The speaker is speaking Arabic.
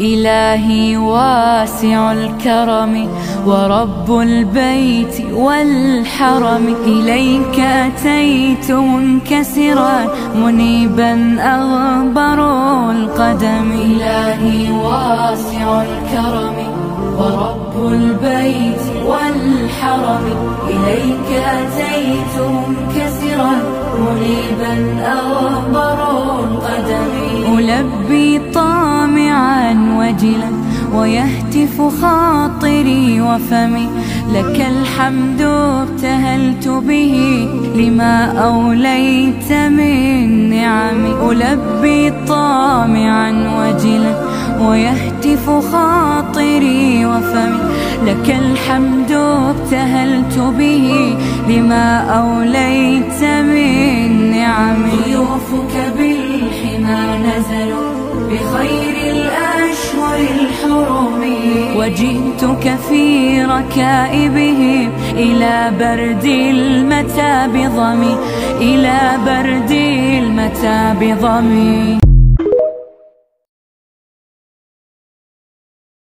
إلهي واسع الكرم ورب البيت والحرم. إليك أتيت منكسرا منيبا أغبر القدم. إلهي واسع الكرم ورب البيت والحرم. إليك أتيت منكسرا منيبا أغبر القدم. ألبي طامعا وجلا ويهتف خاطري وفمي. لك الحمد ابتهلت به لما أوليت من نعم ألبي طامعا وجلا ويهتف خاطري وفمي. لك الحمد ابتهلت به لما أوليت من نعم ضيوفك بالحمى نزلوا. بخير الأشهر الحرم. وجئتك في ركائبهم إلى برد المتى بضمي إلى برد المتى بضمي